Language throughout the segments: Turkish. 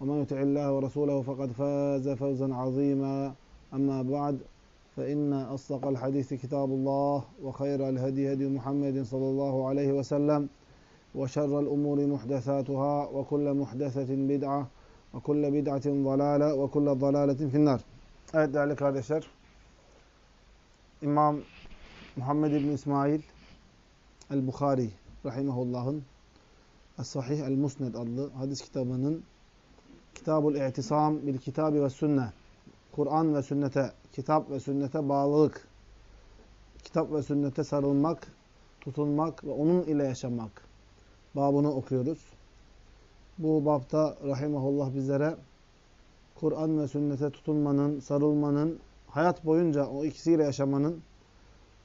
ومن يطع الله ورسوله فقد فاز فوزا عظيما. أما بعد فإن أصدق الحديث كتاب الله وخير الهدي هدي محمد صلى الله عليه وسلم وشر الأمور محدثاتها وكل محدثة بدعة وكل بدعة ضلالة وكل ضلالة في النار. Evet değerli kardeşler, İmam Muhammed İbni İsmail El-Bukhari Rahimahullah'ın Es-Sahih El-Musned adlı hadis kitabının Kitabul İ'tisam bil Kitabi ve Sünne. Kur'an ve sünnete, kitap ve sünnete bağlılık, kitap ve sünnete sarılmak, tutunmak ve onun ile yaşamak. Babını okuyoruz. Bu babta rahimahullah bizlere Kur'an ve sünnete tutunmanın, sarılmanın, hayat boyunca o ikisiyle yaşamanın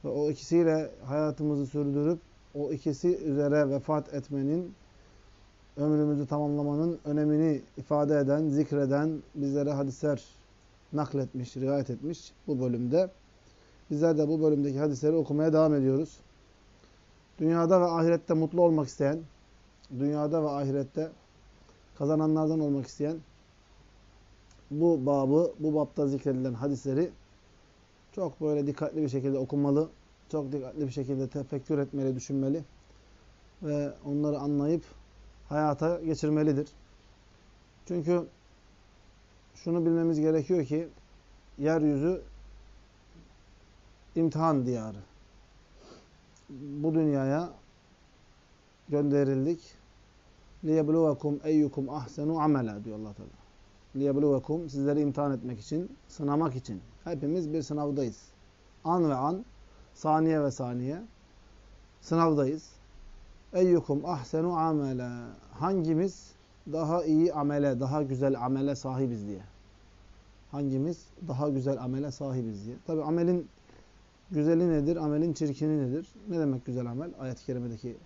ve o ikisiyle hayatımızı sürdürüp o ikisi üzere vefat etmenin, ömrümüzü tamamlamanın önemini ifade eden, zikreden bizlere hadisler nakletmiş, rivayet etmiş bu bölümde. Bizler de bu bölümdeki hadisleri okumaya devam ediyoruz. Dünyada ve ahirette mutlu olmak isteyen, dünyada ve ahirette kazananlardan olmak isteyen bu babı, bu babta zikredilen hadisleri çok böyle dikkatli bir şekilde okumalı, çok dikkatli bir şekilde tefekkür etmeli, düşünmeli ve onları anlayıp hayata geçirmelidir. Çünkü şunu bilmemiz gerekiyor ki yeryüzü imtihan diyarı. Bu dünyaya gönderildik. لِيَبْلُوَكُمْ اَيُّكُمْ اَحْسَنُ عَمَلًا diyor allah Teala. لِيَبْلُوَكُمْ sizleri imtihan etmek için, sınamak için. Hepimiz bir sınavdayız. An ve an, saniye ve saniye sınavdayız. Eyyukum ahsenu amela. Hangimiz daha iyi amele, daha güzel amele sahibiz diye. Hangimiz daha güzel amele sahibiz diye. Tabi amelin güzeli nedir? Amelin çirkini nedir? Ne demek güzel amel? Ayet-i kerimedeki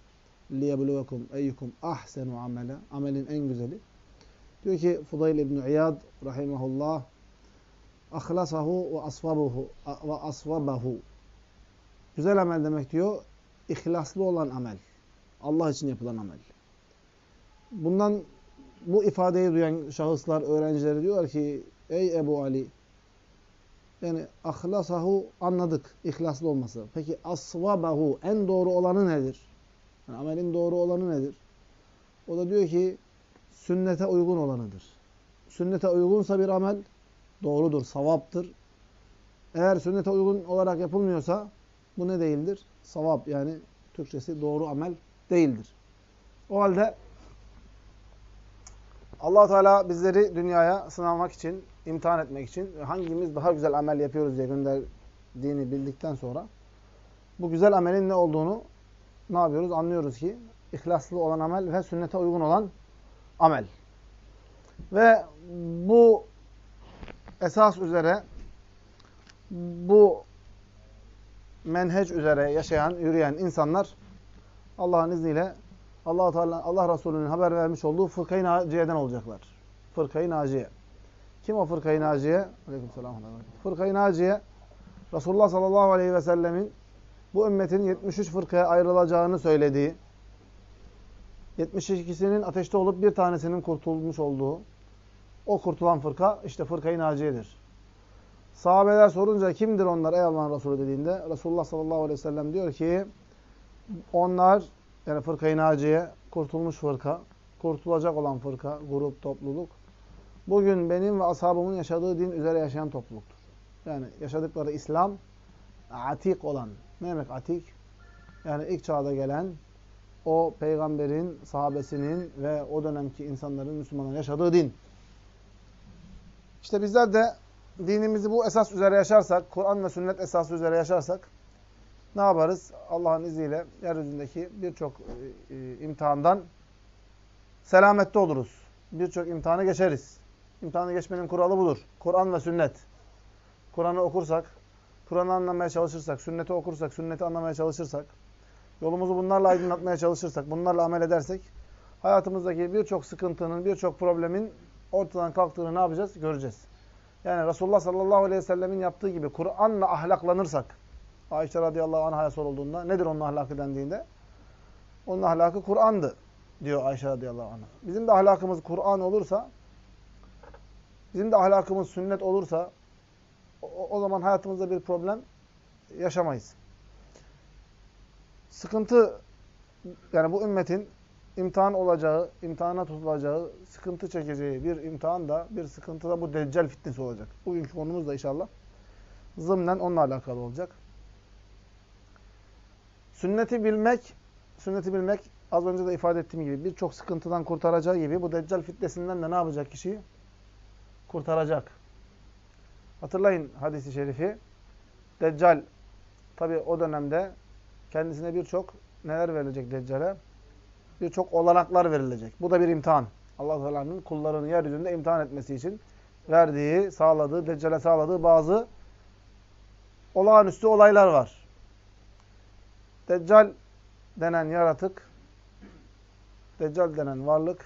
liyebluvekum eyyukum ahsenu amele. Amelin en güzeli. Diyor ki Fudayl İbn İyad rahimahullah ahlasahu ve asvabuhu ve asvabahu. Güzel amel demek diyor ihlaslı olan amel. Allah için yapılan amel. Bundan bu ifadeyi duyan şahıslar, öğrencileri diyorlar ki ey Ebu Ali yani ahlasahu anladık ihlaslı olması. Peki asvabahu en doğru olanı nedir? Yani amelin doğru olanı nedir? O da diyor ki sünnete uygun olanıdır. Sünnete uygunsa bir amel doğrudur, savaptır. Eğer sünnete uygun olarak yapılmıyorsa bu ne değildir? Savap yani Türkçesi doğru amel değildir. O halde allah Teala bizleri dünyaya sınamak için, imtihan etmek için hangimiz daha güzel amel yapıyoruz diye gönderdiğini bildikten sonra bu güzel amelin ne olduğunu ne yapıyoruz? Anlıyoruz ki ihlaslı olan amel ve sünnete uygun olan amel. Ve bu esas üzere bu menheç üzere yaşayan, yürüyen insanlar Allah'ın izniyle Allah Teala Allah Resulü'nün haber vermiş olduğu fırkayı naciyeden olacaklar. Fırkayı naciye. Kim o fırkayı naciye? Aleykümselam. Fırkayı naciye Resulullah sallallahu aleyhi ve sellemin bu ümmetin 73 fırkaya ayrılacağını söylediği, 72'sinin ateşte olup bir tanesinin kurtulmuş olduğu o kurtulan fırka işte fırkayı naciyedir. Sahabeler sorunca kimdir onlar ey Allah'ın Resulü dediğinde Resulullah sallallahu aleyhi ve sellem diyor ki onlar yani fırkayı naciye kurtulmuş fırka, kurtulacak olan fırka, grup, topluluk bugün benim ve ashabımın yaşadığı din üzere yaşayan topluluktur. Yani yaşadıkları İslam atik olan. Ne demek atik? Yani ilk çağda gelen o peygamberin, sahabesinin ve o dönemki insanların, Müslümanların yaşadığı din. İşte bizler de dinimizi bu esas üzere yaşarsak, Kur'an ve sünnet esası üzere yaşarsak ne yaparız? Allah'ın izniyle yeryüzündeki birçok e, e, imtihandan selamette oluruz. Birçok imtihanı geçeriz. İmtihanı geçmenin kuralı budur. Kur'an ve sünnet. Kur'an'ı okursak, Kur'an'ı anlamaya çalışırsak, sünneti okursak, sünneti anlamaya çalışırsak, yolumuzu bunlarla aydınlatmaya çalışırsak, bunlarla amel edersek, hayatımızdaki birçok sıkıntının, birçok problemin ortadan kalktığını ne yapacağız? Göreceğiz. Yani Resulullah sallallahu aleyhi ve sellemin yaptığı gibi Kur'an'la ahlaklanırsak, Ayşe radıyallahu anh'a sorulduğunda, nedir onun ahlakı dendiğinde? Onun ahlakı Kur'an'dı diyor Ayşe radıyallahu anh. Bizim de ahlakımız Kur'an olursa, bizim de ahlakımız sünnet olursa, o, o zaman hayatımızda bir problem yaşamayız. Sıkıntı, yani bu ümmetin imtihan olacağı, imtihana tutulacağı, sıkıntı çekeceği bir imtihan da, bir sıkıntı da bu deccal fitnesi olacak. Bugünkü konumuz da inşallah zımnen onunla alakalı olacak. Sünneti bilmek, sünneti bilmek az önce de ifade ettiğim gibi birçok sıkıntıdan kurtaracağı gibi bu deccal fitnesinden de ne yapacak kişiyi? Kurtaracak. Hatırlayın hadisi şerifi. Deccal tabi o dönemde kendisine birçok neler verilecek Deccal'e? Birçok olanaklar verilecek. Bu da bir imtihan. Allah Teala'nın kullarını yeryüzünde imtihan etmesi için verdiği, sağladığı, Deccal'e sağladığı bazı olağanüstü olaylar var. Deccal denen yaratık, Deccal denen varlık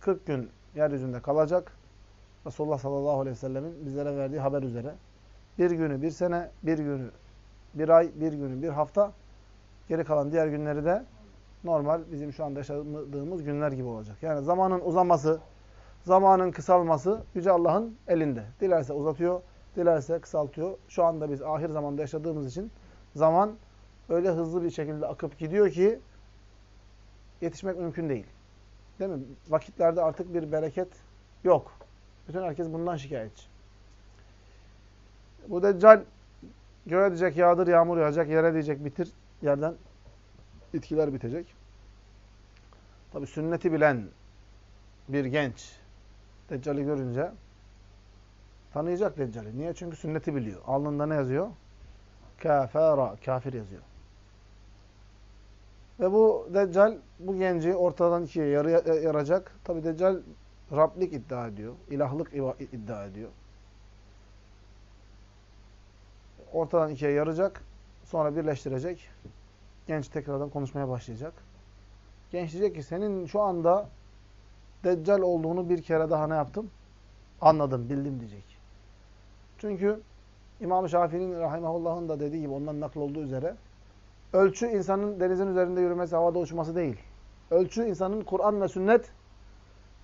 40 gün yeryüzünde kalacak. Resulullah sallallahu aleyhi ve sellemin bizlere verdiği haber üzere. Bir günü bir sene, bir günü bir ay, bir günü bir hafta. Geri kalan diğer günleri de normal bizim şu anda yaşadığımız günler gibi olacak. Yani zamanın uzaması, zamanın kısalması Yüce Allah'ın elinde. Dilerse uzatıyor, dilerse kısaltıyor. Şu anda biz ahir zamanda yaşadığımız için zaman öyle hızlı bir şekilde akıp gidiyor ki yetişmek mümkün değil. Değil mi? Vakitlerde artık bir bereket yok. Bütün herkes bundan şikayetçi. Bu deccal göğe diyecek yağdır, yağmur yağacak, yere diyecek bitir, yerden bitkiler bitecek. Tabi sünneti bilen bir genç Deccal'i görünce tanıyacak Deccal'i. Niye? Çünkü sünneti biliyor. Alnında ne yazıyor? Kafara, kafir yazıyor. Ve bu Deccal bu genci ortadan ikiye yaracak. Tabi Deccal Rablik iddia ediyor. ilahlık iddia ediyor. Ortadan ikiye yaracak. Sonra birleştirecek. Genç tekrardan konuşmaya başlayacak. Genç diyecek ki senin şu anda Deccal olduğunu bir kere daha ne yaptım? Anladım, bildim diyecek. Çünkü İmam-ı Şafii'nin rahimahullah'ın da dediği gibi ondan nakl olduğu üzere ölçü insanın denizin üzerinde yürümesi, havada uçması değil. Ölçü insanın Kur'an ve sünnet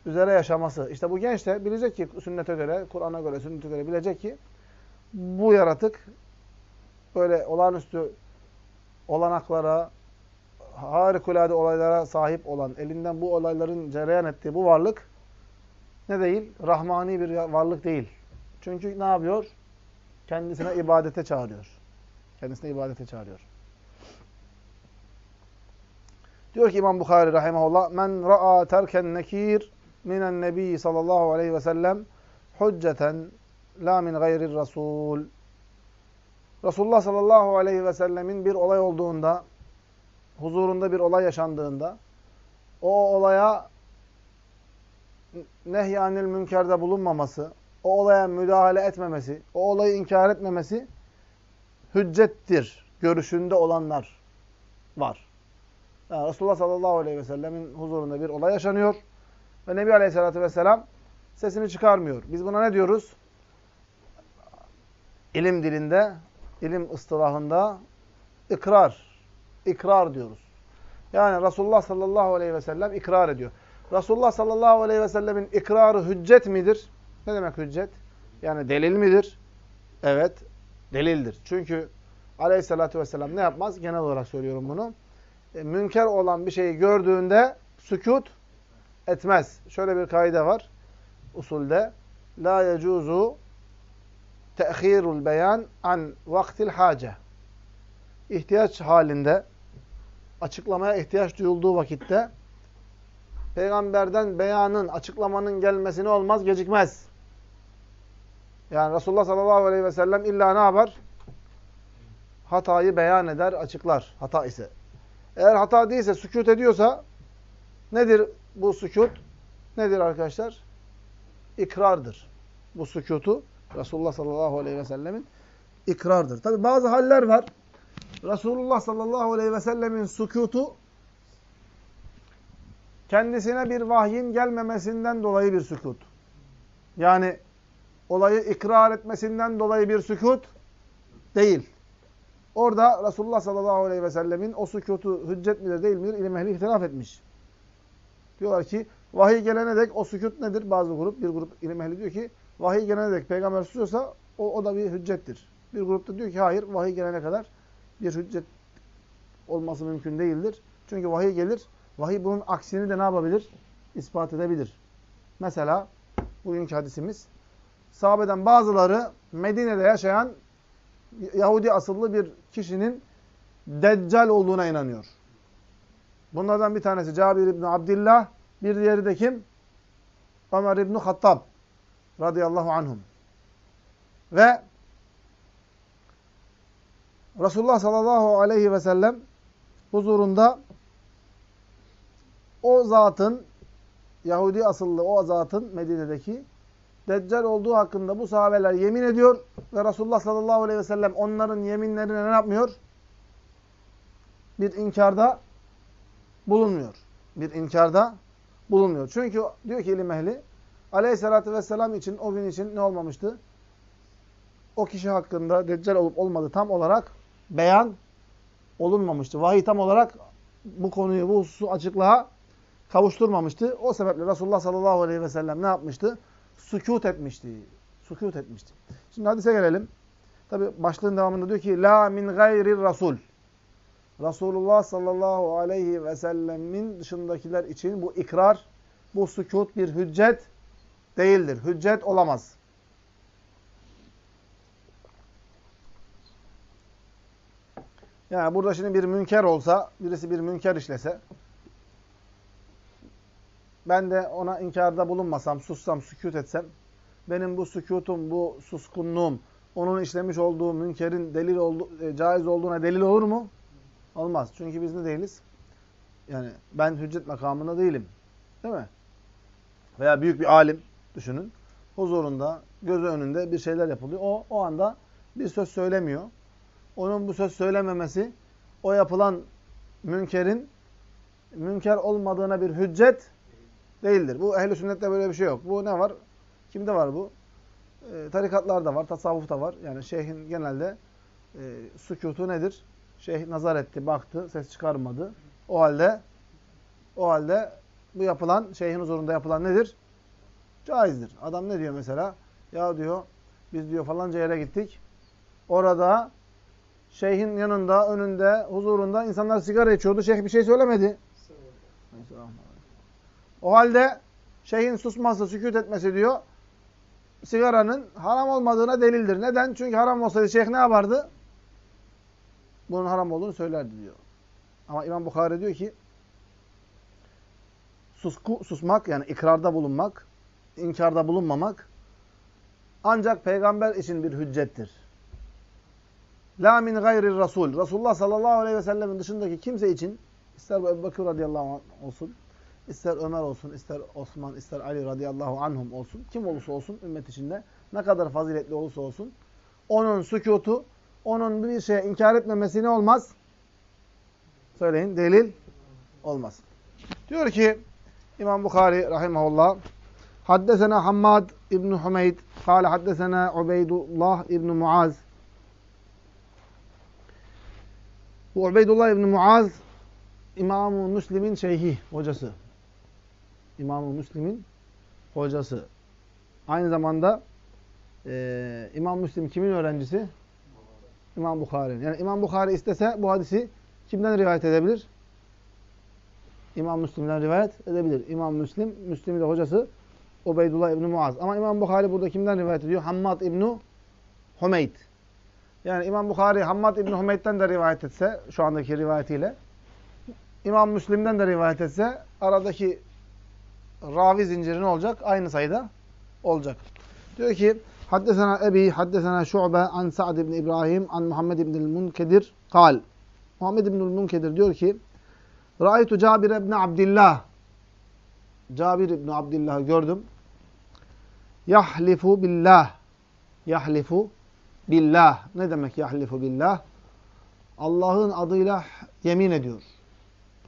üzere yaşaması. İşte bu genç de bilecek ki sünnete göre, Kur'an'a göre, sünnete göre bilecek ki bu yaratık böyle olağanüstü olanaklara, harikulade olaylara sahip olan, elinden bu olayların cereyan ettiği bu varlık ne değil? Rahmani bir varlık değil. Çünkü ne yapıyor? Kendisine ibadete çağırıyor. Kendisine ibadete çağırıyor. Diyor ki İmam Bukhari rahimahullah men ra'a terken nekir minen nebi sallallahu aleyhi ve sellem hücceten la min gayrir rasul. Resulullah sallallahu aleyhi ve sellemin bir olay olduğunda, huzurunda bir olay yaşandığında, o olaya nehyanil münkerde bulunmaması, o olaya müdahale etmemesi, o olayı inkar etmemesi hüccettir görüşünde olanlar var. Yani Resulullah sallallahu aleyhi ve sellemin huzurunda bir olay yaşanıyor. Ve Nebi Aleyhisselatü Vesselam sesini çıkarmıyor. Biz buna ne diyoruz? İlim dilinde, ilim ıstılahında ikrar. İkrar diyoruz. Yani Resulullah sallallahu aleyhi ve sellem ikrar ediyor. Resulullah sallallahu aleyhi ve sellemin ikrarı hüccet midir? Ne demek hüccet? Yani delil midir? Evet, delildir. Çünkü aleyhissalatü vesselam ne yapmaz? Genel olarak söylüyorum bunu. E, münker olan bir şeyi gördüğünde sükut etmez. Şöyle bir kaide var. usulde la yecuzu te'khirul beyan an vaktil hace. İhtiyaç halinde açıklamaya ihtiyaç duyulduğu vakitte peygamberden beyanın, açıklamanın gelmesine olmaz, gecikmez. Yani Resulullah sallallahu aleyhi ve sellem illa ne yapar? Hatayı beyan eder, açıklar. Hata ise. Eğer hata değilse, sükut ediyorsa nedir bu sükut? Nedir arkadaşlar? İkrardır. Bu sükutu Resulullah sallallahu aleyhi ve sellemin ikrardır. Tabi bazı haller var. Resulullah sallallahu aleyhi ve sellemin sükutu kendisine bir vahyin gelmemesinden dolayı bir sükut. Yani olayı ikrar etmesinden dolayı bir sükut değil. Orada Resulullah sallallahu aleyhi ve sellemin o sükutu hüccet midir değil midir ilim ehli ihtilaf etmiş. Diyorlar ki vahiy gelene dek o sükut nedir? Bazı grup, bir grup ilim ehli diyor ki vahiy gelene dek peygamber susuyorsa o, o da bir hüccettir. Bir grup da diyor ki hayır vahiy gelene kadar bir hüccet olması mümkün değildir. Çünkü vahiy gelir. Vahiy bunun aksini de ne yapabilir? İspat edebilir. Mesela bugünkü hadisimiz sahabeden bazıları Medine'de yaşayan Yahudi asıllı bir kişinin Deccal olduğuna inanıyor. Bunlardan bir tanesi Cabir İbni Abdillah, bir diğeri de kim? Ömer İbni Hattab radıyallahu anhum. Ve Resulullah sallallahu aleyhi ve sellem huzurunda o zatın, Yahudi asıllı o zatın Medine'deki Deccal olduğu hakkında bu sahabeler yemin ediyor ve Resulullah sallallahu aleyhi ve sellem onların yeminlerine ne yapmıyor? Bir inkarda bulunmuyor. Bir inkarda bulunmuyor. Çünkü diyor ki ilim ehli aleyhissalatü vesselam için o gün için ne olmamıştı? O kişi hakkında deccal olup olmadığı tam olarak beyan olunmamıştı. Vahiy tam olarak bu konuyu, bu hususu açıklığa kavuşturmamıştı. O sebeple Resulullah sallallahu aleyhi ve sellem ne yapmıştı? Sükut etmişti. Sükut etmişti. Şimdi hadise gelelim. Tabi başlığın devamında diyor ki La min gayri rasul. Resulullah sallallahu aleyhi ve sellemin dışındakiler için bu ikrar, bu sükut bir hüccet değildir. Hüccet olamaz. Yani burada şimdi bir münker olsa, birisi bir münker işlese, ben de ona inkarda bulunmasam, sussam, sükut etsem, benim bu sükutum, bu suskunluğum, onun işlemiş olduğu münkerin delil oldu, e, caiz olduğuna delil olur mu? Olmaz. Çünkü biz ne değiliz? Yani ben hüccet makamında değilim. Değil mi? Veya büyük bir alim düşünün. Huzurunda, gözü önünde bir şeyler yapılıyor. O, o anda bir söz söylemiyor. Onun bu söz söylememesi, o yapılan münkerin münker olmadığına bir hüccet değildir. Bu ehl-i sünnette böyle bir şey yok. Bu ne var? Kimde var bu? E, tarikatlarda var, tasavvufta var. Yani şeyhin genelde e, sükutu nedir? Şeyh nazar etti, baktı, ses çıkarmadı. O halde o halde bu yapılan, şeyhin huzurunda yapılan nedir? Caizdir. Adam ne diyor mesela? Ya diyor, biz diyor falanca yere gittik. Orada şeyhin yanında, önünde, huzurunda insanlar sigara içiyordu. Şeyh bir şey söylemedi. O halde şeyhin susması, sükut etmesi diyor, sigaranın haram olmadığına delildir. Neden? Çünkü haram olsaydı şeyh ne yapardı? Bunun haram olduğunu söylerdi diyor. Ama İmam Bukhari diyor ki, susku, susmak yani ikrarda bulunmak, inkarda bulunmamak ancak peygamber için bir hüccettir. La min gayri rasul. Resulullah sallallahu aleyhi ve sellemin dışındaki kimse için ister bu Ebu Bekir radıyallahu anh olsun, ister Ömer olsun, ister Osman, ister Ali radıyallahu anhum olsun, kim olursa olsun ümmet içinde ne kadar faziletli olursa olsun onun sükutu, onun bir şeye inkar etmemesi ne olmaz? Söyleyin, delil olmaz. Diyor ki İmam Bukhari rahimahullah Haddesena Hammad İbn Humeyd kâle haddesena Ubeydullah İbn Muaz Bu Ubeydullah İbn Muaz İmam-ı Müslim'in şeyhi, hocası. İmam-ı Müslim'in hocası. Aynı zamanda e, İmam Müslim kimin öğrencisi? İmam Bukhari'nin. Yani İmam Bukhari istese bu hadisi kimden rivayet edebilir? İmam Müslim'den rivayet edebilir. İmam Müslim, Müslim'in de hocası Ubeydullah İbni Muaz. Ama İmam Bukhari burada kimden rivayet ediyor? Hammad İbni Humeyd. Yani İmam Bukhari Hammad İbni Humeyd'den de rivayet etse, şu andaki rivayetiyle, İmam Müslim'den de rivayet etse, aradaki ravi zinciri ne olacak? Aynı sayıda olacak. Diyor ki, Haddesena Ebi, Haddesena Şu'be, An Sa'd ibn İbrahim, An Muhammed ibn Munkedir, kal. Muhammed ibn Munkedir diyor ki, Ra'aytu Cabir ibn Abdillah, Cabir ibn Abdillah'ı gördüm. Yahlifu billah. Yahlifu billah. Ne demek yahlifu billah? Allah'ın adıyla yemin ediyor.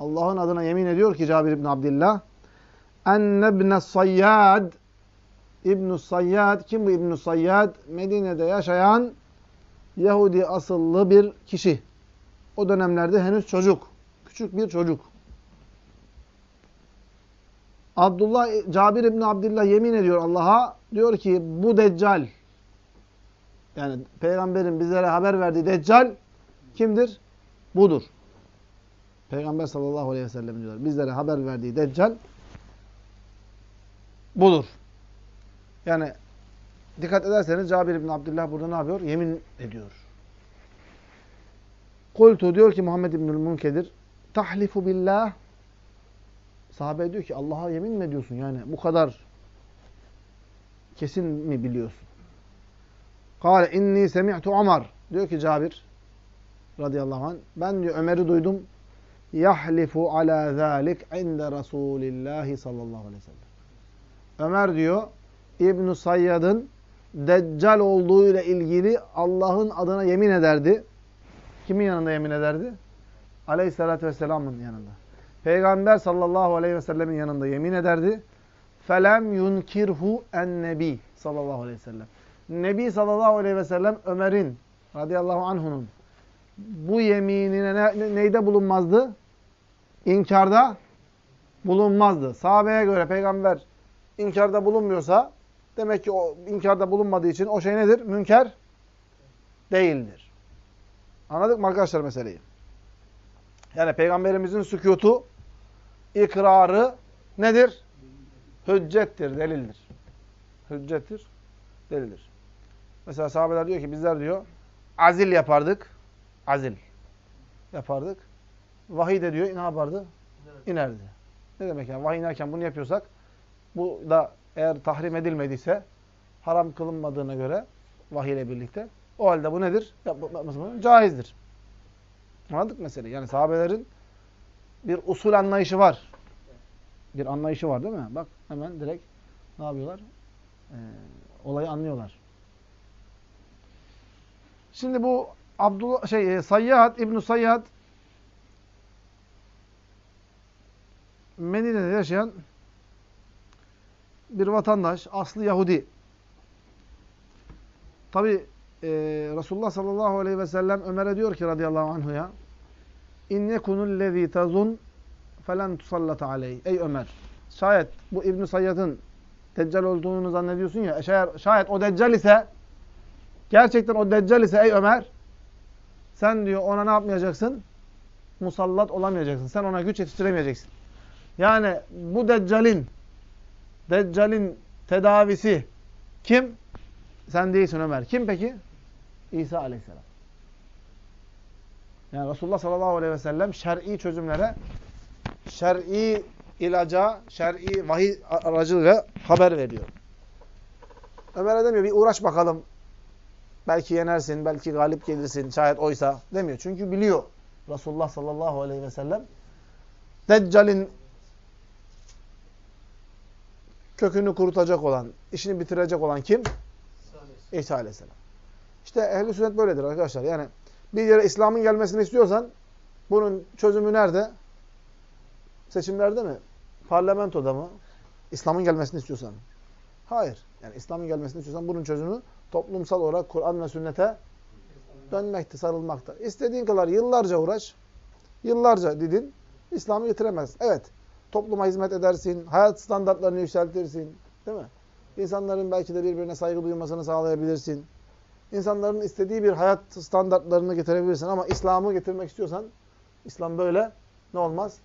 Allah'ın adına yemin ediyor ki Cabir ibn Abdillah. Enne ibn Sayyad ibn Sayyad kim bu ibn Sayyad? Medine'de yaşayan Yahudi asıllı bir kişi. O dönemlerde henüz çocuk. Küçük bir çocuk. Abdullah Cabir İbni Abdullah yemin ediyor Allah'a. Diyor ki bu deccal yani peygamberin bizlere haber verdiği deccal kimdir? Budur. Peygamber sallallahu aleyhi ve sellem diyorlar. Bizlere haber verdiği deccal budur. Yani dikkat ederseniz Cabir İbni Abdullah burada ne yapıyor? Yemin ediyor. Kultu diyor ki Muhammed İbnül Munkedir tahlifu billah Sahabe diyor ki Allah'a yemin mi ediyorsun yani bu kadar kesin mi biliyorsun? Kale inni semi'tu Ömer. Diyor ki Cabir radıyallahu anh ben diyor Ömer'i duydum. Yahlifu ala zalik inde Resulillahi sallallahu aleyhi ve sellem. Ömer diyor İbn Sayyad'ın deccal olduğu ile ilgili Allah'ın adına yemin ederdi. Kimin yanında yemin ederdi? Aleyhissalatü vesselamın yanında. Peygamber sallallahu aleyhi ve sellemin yanında yemin ederdi. Felem yunkirhu en nebi sallallahu aleyhi ve sellem. Nebi sallallahu aleyhi ve sellem Ömer'in radıyallahu anhunun bu yeminine ne, neyde bulunmazdı? İnkarda bulunmazdı. Sahabeye göre peygamber inkarda bulunmuyorsa demek ki o inkarda bulunmadığı için o şey nedir? Münker değildir. Anladık mı arkadaşlar meseleyi? Yani peygamberimizin sükutu, ikrarı nedir? Hüccettir, delildir. Hüccettir, delildir. Mesela sahabeler diyor ki bizler diyor azil yapardık. Azil yapardık. Vahiy de diyor ne yapardı? İnerdi. Ne demek yani? Vahiy inerken bunu yapıyorsak bu da eğer tahrim edilmediyse haram kılınmadığına göre vahiy ile birlikte o halde bu nedir? Yapması caizdir. Anladık meseleyi. Yani sahabelerin bir usul anlayışı var. Bir anlayışı var değil mi? Bak hemen direkt ne yapıyorlar? Ee, olayı anlıyorlar. Şimdi bu Abdullah şey Sayyad İbn Sayyad Medine'de yaşayan bir vatandaş, aslı Yahudi. Tabi e, Resulullah sallallahu aleyhi ve sellem Ömer'e diyor ki radıyallahu anhuya İn yekunul lezî tazun felen tusallata aleyh. Ey Ömer, şayet bu İbn Sayyad'ın deccal olduğunu zannediyorsun ya, şayet, şayet o deccal ise gerçekten o deccal ise ey Ömer sen diyor ona ne yapmayacaksın? Musallat olamayacaksın. Sen ona güç yetiştiremeyeceksin. Yani bu deccalin deccalin tedavisi kim? Sen değilsin Ömer. Kim peki? İsa aleyhisselam. Yani Resulullah sallallahu aleyhi ve sellem şer'i çözümlere, şer'i ilaca, şer'i vahiy aracılığıyla haber veriyor. Ömer'e demiyor bir uğraş bakalım. Belki yenersin, belki galip gelirsin, şayet oysa demiyor. Çünkü biliyor Resulullah sallallahu aleyhi ve sellem Deccal'in kökünü kurutacak olan, işini bitirecek olan kim? İsa aleyhisselam. İşte ehli sünnet böyledir arkadaşlar. Yani bir yere İslam'ın gelmesini istiyorsan bunun çözümü nerede? Seçimlerde mi? Parlamentoda mı? İslam'ın gelmesini istiyorsan. Hayır. Yani İslam'ın gelmesini istiyorsan bunun çözümü toplumsal olarak Kur'an ve sünnete dönmekte, sarılmakta. İstediğin kadar yıllarca uğraş, yıllarca didin, İslam'ı getiremez. Evet, topluma hizmet edersin, hayat standartlarını yükseltirsin, değil mi? İnsanların belki de birbirine saygı duymasını sağlayabilirsin. İnsanların istediği bir hayat standartlarını getirebilirsin ama İslam'ı getirmek istiyorsan İslam böyle ne olmaz?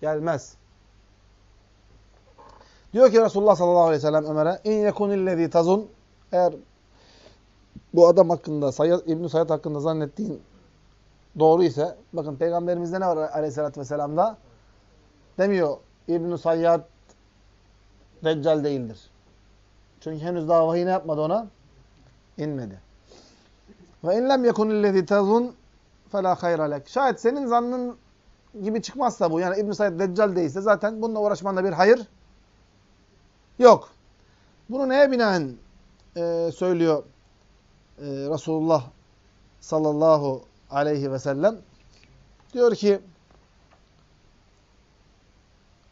Gelmez. Diyor ki Resulullah sallallahu aleyhi ve sellem Ömer'e in yekunillezî tazun eğer bu adam hakkında, Sayyad, İbn-i Sayyad hakkında zannettiğin doğru ise, bakın Peygamberimizde ne var aleyhissalatü vesselam'da? Demiyor İbn-i Sayyad Deccal değildir. Çünkü henüz daha vahiy ne yapmadı ona? İnmedi. Ve in lem yekunillezî tazun felâ hayra lek. Şayet senin zannın gibi çıkmazsa bu, yani İbn-i Sayyad Deccal değilse zaten bununla uğraşmanda bir hayır yok. Bunu neye binaen e, söylüyor e, Resulullah sallallahu aleyhi ve sellem? Diyor ki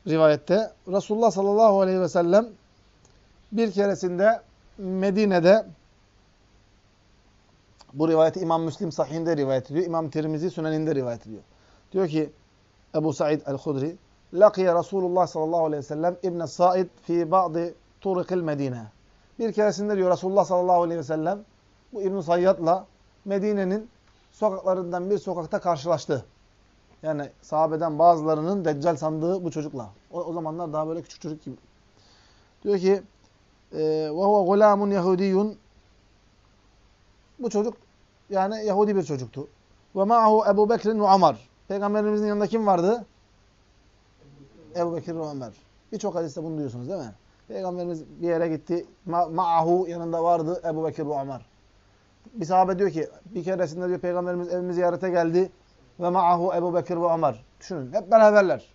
rivayette Resulullah sallallahu aleyhi ve sellem bir keresinde Medine'de bu rivayeti İmam Müslim sahihinde rivayet ediyor. İmam Tirmizi Sünen'inde rivayet ediyor. Diyor ki Ebu Said el-Hudri Lakiye Resulullah sallallahu aleyhi ve sellem İbn Said fi ba'di turukil Medine. Bir keresinde diyor Resulullah sallallahu aleyhi ve sellem bu İbn Sayyad'la Medine'nin sokaklarından bir sokakta karşılaştı. Yani sahabeden bazılarının deccal sandığı bu çocukla. O, o zamanlar daha böyle küçük çocuk gibi. Diyor ki huve gulamun yahudiyun bu çocuk yani Yahudi bir çocuktu. Ma'ahu Ebu Bekir'in ve. Peygamberimizin yanında kim vardı? Ebu Bekir ve. Birçok hadiste bunu duyuyorsunuz değil mi? Peygamberimiz bir yere gitti. Ma'ahu yanında vardı Ebu Bekir ve. Bir sahabe diyor ki bir keresinde diyor Peygamberimiz evimizi ziyarete geldi ve ma'ahu Ebu Bekir ve Ömer. Düşünün hep beraberler.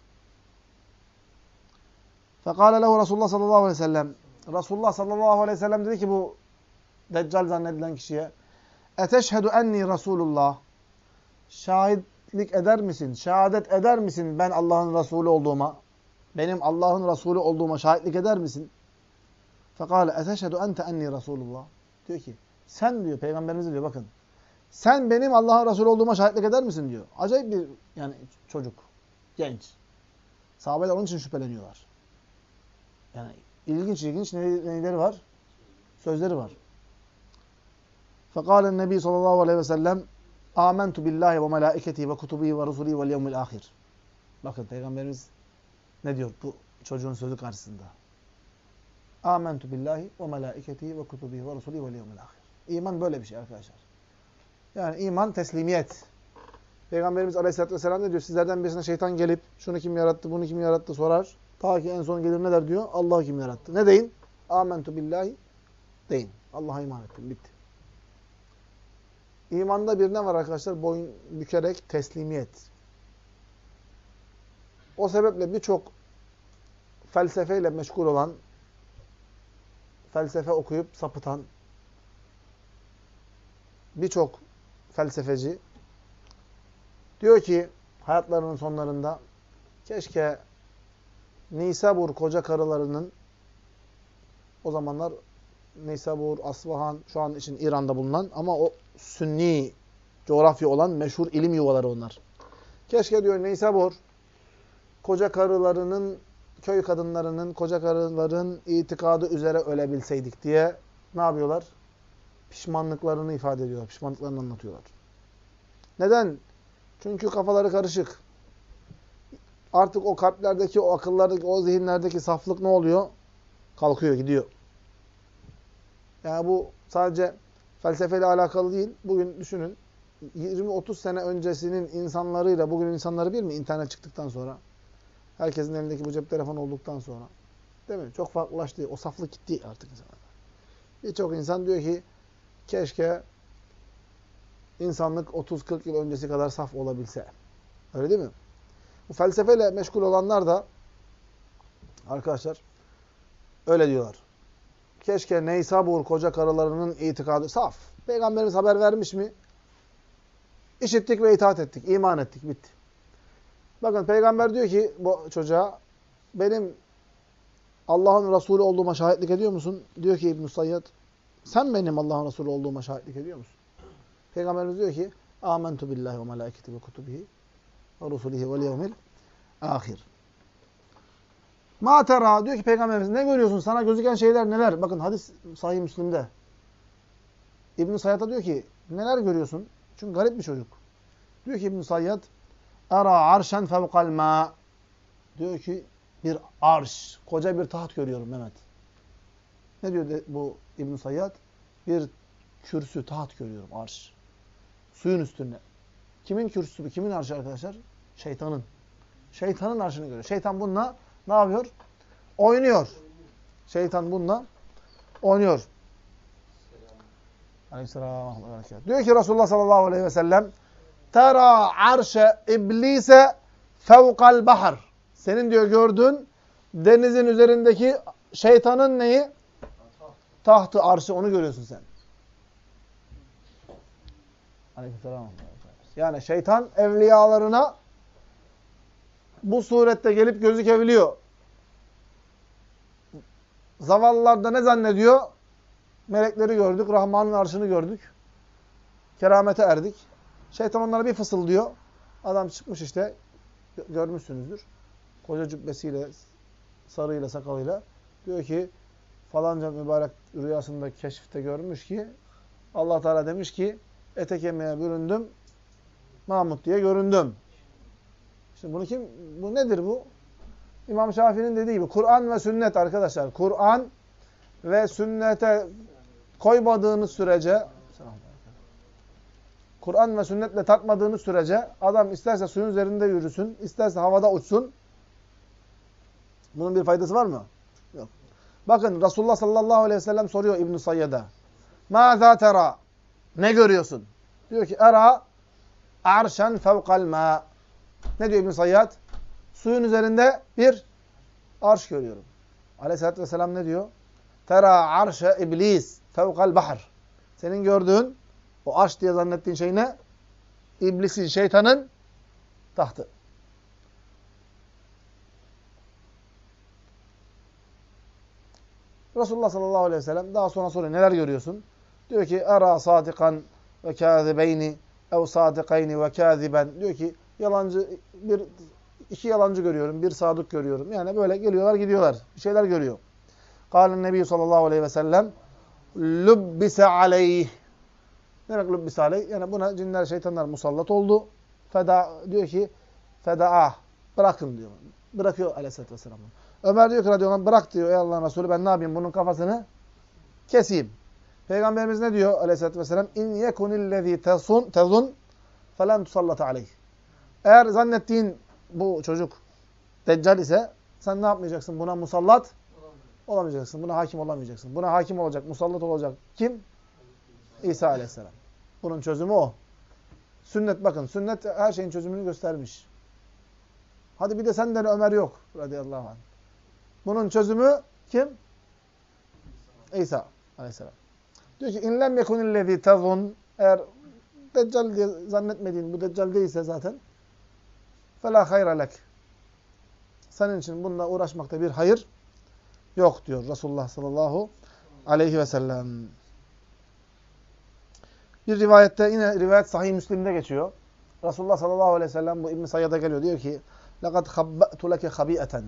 Fekale lehu Resulullah sallallahu aleyhi ve sellem. Resulullah sallallahu aleyhi ve sellem dedi ki bu Deccal zannedilen kişiye Eteşhedü enni Resulullah Şahitlik eder misin? Şehadet eder misin ben Allah'ın Resulü olduğuma? Benim Allah'ın Resulü olduğuma şahitlik eder misin? Fekale eteşhedü ente enni Resulullah. Diyor ki sen diyor peygamberimiz diyor bakın. Sen benim Allah'ın Resulü olduğuma şahitlik eder misin diyor. Acayip bir yani çocuk. Genç. Sahabeler onun için şüpheleniyorlar. Yani ilginç ilginç neleri var? Sözleri var. Fekalen Nebi sallallahu aleyhi ve sellem Amentu billahi ve melaiketi ve kutubi ve rusuli ve yevmil ahir. Bakın Peygamberimiz ne diyor bu çocuğun sözü karşısında? Amentu billahi ve melaiketi ve kutubi ve rusuli ve yevmil ahir. İman böyle bir şey arkadaşlar. Yani iman teslimiyet. Peygamberimiz aleyhissalatü vesselam ne diyor? Sizlerden birisine şeytan gelip şunu kim yarattı, bunu kim yarattı sorar. Ta ki en son gelir ne der diyor? Allah kim yarattı. Ne deyin? Amentu billahi deyin. Allah'a iman ettim. Bitti. İmanda bir ne var arkadaşlar? Boyun bükerek teslimiyet. O sebeple birçok felsefeyle meşgul olan, felsefe okuyup sapıtan birçok felsefeci diyor ki hayatlarının sonlarında keşke Nisabur koca karılarının o zamanlar Nisabur, Asfahan şu an için İran'da bulunan ama o sünni coğrafya olan meşhur ilim yuvaları onlar. Keşke diyor Nisabur koca karılarının köy kadınlarının, koca karıların itikadı üzere ölebilseydik diye ne yapıyorlar? Pişmanlıklarını ifade ediyorlar. Pişmanlıklarını anlatıyorlar. Neden? Çünkü kafaları karışık. Artık o kalplerdeki, o akıllardaki, o zihinlerdeki saflık ne oluyor? Kalkıyor, gidiyor. Yani bu sadece felsefeyle alakalı değil. Bugün düşünün 20-30 sene öncesinin insanlarıyla bugün insanları bir mi internet çıktıktan sonra? Herkesin elindeki bu cep telefonu olduktan sonra. Değil mi? Çok farklılaştı. O saflık gitti artık insanlarda. Birçok insan diyor ki keşke insanlık 30-40 yıl öncesi kadar saf olabilse. Öyle değil mi? Bu felsefeyle meşgul olanlar da arkadaşlar öyle diyorlar. Keşke Neysabur koca karılarının itikadı saf. Peygamberimiz haber vermiş mi? İşittik ve itaat ettik. iman ettik. Bitti. Bakın peygamber diyor ki bu çocuğa benim Allah'ın Resulü olduğuma şahitlik ediyor musun? Diyor ki İbn-i sen benim Allah'ın Resulü olduğuma şahitlik ediyor musun? Peygamberimiz diyor ki Amentu billahi ve melaketi ve kutubihi ve rusulihi vel yevmil ahir. Ma tera diyor ki Peygamberimiz ne görüyorsun? Sana gözüken şeyler neler? Bakın hadis sahih Müslim'de. İbn-i Sayyad'a diyor ki neler görüyorsun? Çünkü garip bir çocuk. Diyor ki İbn-i Sayyad Ara arşen fevkal ma. Diyor ki bir arş, koca bir taht görüyorum Mehmet. Ne diyor de, bu İbn Sayyad? Bir kürsü, taht görüyorum, arş. Suyun üstünde. Kimin kürsüsü bu? Kimin arşı arkadaşlar? Şeytanın. Şeytanın arşını görüyor. Şeytan bununla ne yapıyor? Oynuyor. Şeytan bununla oynuyor. Aleyhisselam. Diyor ki Resulullah sallallahu aleyhi ve sellem Tera arşe iblise fevkal bahar. Senin diyor gördüğün denizin üzerindeki şeytanın neyi? Tahtı, arşı onu görüyorsun sen. Aleykümselam. Yani şeytan evliyalarına bu surette gelip gözükebiliyor. Zavallılar da ne zannediyor? Melekleri gördük, Rahman'ın arşını gördük. Keramete erdik. Şeytan onlara bir fısıldıyor. Adam çıkmış işte, görmüşsünüzdür. Koca cübbesiyle, sarıyla, sakalıyla. Diyor ki, falanca mübarek rüyasında keşifte görmüş ki, allah Teala demiş ki, ete kemiğe büründüm, Mahmut diye göründüm. Şimdi bunu kim, bu nedir bu? İmam Şafii'nin dediği gibi, Kur'an ve sünnet arkadaşlar. Kur'an ve sünnete koymadığınız sürece, Kur'an ve sünnetle tartmadığınız sürece, adam isterse suyun üzerinde yürüsün, isterse havada uçsun, bunun bir faydası var mı? Bakın Resulullah sallallahu aleyhi ve sellem soruyor İbn-i Sayyed'e. Mâzâ tera? Ne görüyorsun? Diyor ki era arşen fevkal mâ. Ne diyor İbn-i Sayyed? Suyun üzerinde bir arş görüyorum. Aleyhisselatü vesselam ne diyor? Tera arşe iblis fevkal bahr. Senin gördüğün o arş diye zannettiğin şey ne? İblisin, şeytanın tahtı. Resulullah sallallahu aleyhi ve sellem daha sonra soruyor neler görüyorsun? Diyor ki era sadikan ve kâzibeyni ev sadikayni ve kâziben. Diyor ki yalancı bir iki yalancı görüyorum, bir sadık görüyorum. Yani böyle geliyorlar gidiyorlar. Bir şeyler görüyor. Kâlen Nebi sallallahu aleyhi ve sellem lubbise aleyh. Ne demek lubbise aleyh? Yani buna cinler, şeytanlar musallat oldu. Feda diyor ki fedaah. Bırakın diyor. Bırakıyor aleyhissalatü vesselam. Ömer diyor ki radıyallahu bırak diyor ey Allah'ın Resulü ben ne yapayım bunun kafasını keseyim. Peygamberimiz ne diyor aleyhissalatü vesselam? İn yekunillezî tezun felen tusallata aleyh. Eğer zannettiğin bu çocuk deccal ise sen ne yapmayacaksın? Buna musallat olamayacaksın. Buna hakim olamayacaksın. Buna hakim olacak, musallat olacak. Kim? İsa aleyhisselam. Bunun çözümü o. Sünnet bakın. Sünnet her şeyin çözümünü göstermiş. Hadi bir de senden Ömer yok. Radıyallahu anh. Bunun çözümü kim? İsa aleyhisselam. Diyor ki inlem yekunillezî tezun eğer deccal diye zannetmediğin bu deccal değilse zaten fela hayra lek. Senin için bununla uğraşmakta bir hayır yok diyor Resulullah sallallahu aleyhi ve sellem. Bir rivayette yine rivayet Sahih Müslim'de geçiyor. Resulullah sallallahu aleyhi ve sellem bu İbn Sayyad'a geliyor diyor ki: "Laqad khabba'tu leke khabi'atan."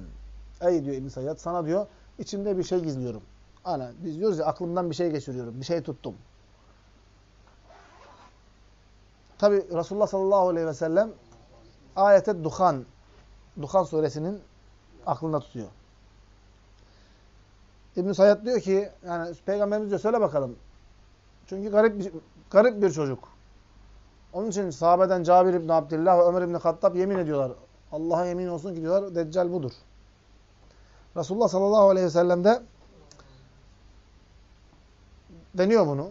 Ey diyor İbn Sayyad sana diyor içimde bir şey gizliyorum. Ana biz diyoruz ya aklımdan bir şey geçiriyorum. Bir şey tuttum. Tabi Resulullah sallallahu aleyhi ve sellem ayete Duhan, Duhan suresinin aklında tutuyor. İbn-i Sayyad diyor ki, yani Peygamberimiz diyor söyle bakalım. Çünkü garip bir, garip bir çocuk. Onun için sahabeden Cabir İbn Abdullah ve Ömer İbn Hattab yemin ediyorlar. Allah'a yemin olsun ki diyorlar Deccal budur. Resulullah sallallahu aleyhi ve sellem de deniyor bunu.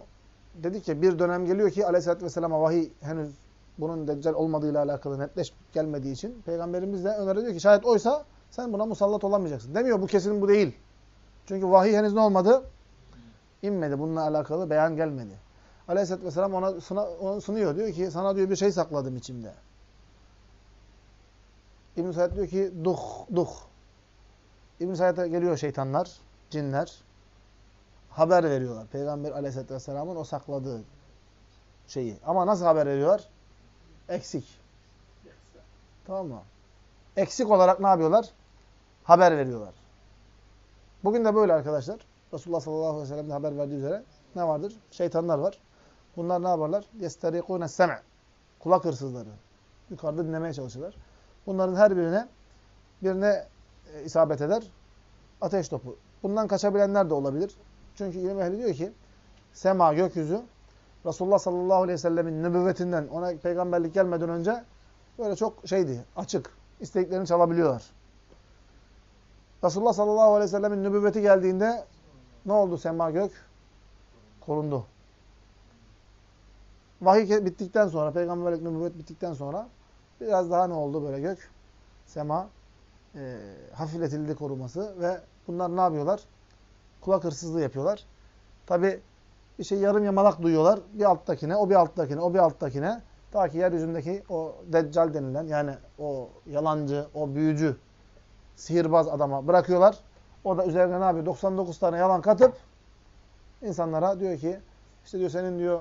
Dedi ki bir dönem geliyor ki aleyhissalatü vesselam'a vahiy henüz bunun deccal olmadığıyla alakalı netleş gelmediği için Peygamberimiz de Ömer'e diyor ki şayet oysa sen buna musallat olamayacaksın. Demiyor bu kesin bu değil. Çünkü vahiy henüz ne olmadı? İnmedi. Bununla alakalı beyan gelmedi. Aleyhisselatü Vesselam ona, sına, ona sınıyor. Diyor ki sana diyor bir şey sakladım içimde. İbn-i diyor ki duh, duh. İbn-i Said'e geliyor şeytanlar, cinler. Haber veriyorlar. Peygamber Aleyhisselatü Vesselam'ın o sakladığı şeyi. Ama nasıl haber veriyorlar? Eksik. Tamam mı? Eksik olarak ne yapıyorlar? Haber veriyorlar. Bugün de böyle arkadaşlar. Resulullah sallallahu aleyhi ve sellem'de haber verdiği üzere ne vardır? Şeytanlar var. Bunlar ne yaparlar? يَسْتَرِقُونَ السَّمْعِ Kulak hırsızları. Yukarıda dinlemeye çalışırlar. Bunların her birine birine e, isabet eder? Ateş topu. Bundan kaçabilenler de olabilir. Çünkü ilim ehli diyor ki sema, gökyüzü Resulullah sallallahu aleyhi ve sellemin nübüvvetinden, ona peygamberlik gelmeden önce böyle çok şeydi, açık. İsteklerini çalabiliyorlar. Resulullah sallallahu aleyhi ve sellemin nübüvveti geldiğinde ne oldu sema gök? Korundu. Vahiy bittikten sonra, peygamberlik nübüvvet bittikten sonra biraz daha ne oldu böyle gök? Sema e, hafifletildi koruması ve bunlar ne yapıyorlar? Kulak hırsızlığı yapıyorlar. Tabi bir şey yarım yamalak duyuyorlar. Bir alttakine, o bir alttakine, o bir alttakine. Ta ki yeryüzündeki o deccal denilen yani o yalancı, o büyücü, sihirbaz adama bırakıyorlar. O da üzerine ne yapıyor? 99 tane yalan katıp insanlara diyor ki işte diyor senin diyor